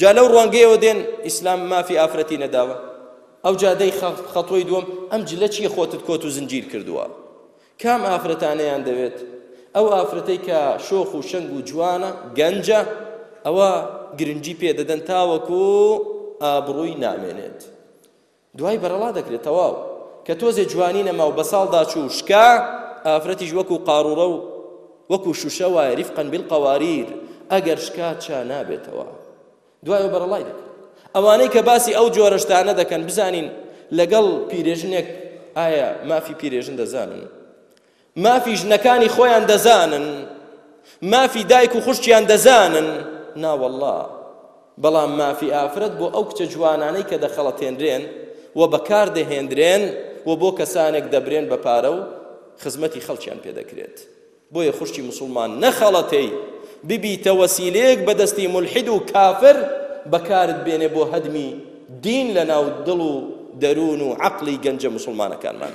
جا لەو ڕوانگەیەوە دێن ئیسلام مافی ئافرەتی نەداوە ئەوجا دەی خەتوەی دووەم ئەم جلە چیە خۆتت کۆت و زنجیر کردووە کام ئافرەتانەیان دەوێت ئەو ئافرەتەی کە شۆخ و شەنگ و جوانە گەنجە ئەوە گرنگی پێدەدەن تاوەکو ئابڕووی نامێنێت دوای بەرەڵا دەکرێت تەواو. کە تۆزێ جوانی نەما و بەساڵدا چوو و شکا، ئافرەتیش وەکوو قاڕوڕە و وەکوو شووشە وایە، رفقا بالقواریر، ئەگەر شکا چا نابێتەوە. دوایەوە بەرەڵای دەکرێت. ئەوانەی کە باسی ئەو جۆرە شتانە دەکەن بزانین لەگەڵ پیرێژنێک ئایا مافی پیرێژن دەزانن؟ مافی ژنەکانی خۆیان دەزانن مافی دایک و خوشکیان دەزانن ناوەڵڵا بەڵام مافی ئافرەت بۆ ئەو کچە جوانانەی کە دەخەڵەتێنرێن و بەکار دەهێندرێن و بۆ کەسانێک دەبرێن بە پارە و خزمەتی خەڵکیان پێ دەکرێت بۆیە خوشکی مسلمان نەخەڵەتێی ببیتە وەسیلەیەک بەدەستی ملحد و کافر بەکارت بێنێ بۆ هەدمی دین لە ناو دڵ و دەروون و عەقڵی گەنجە مسلمانەکانمان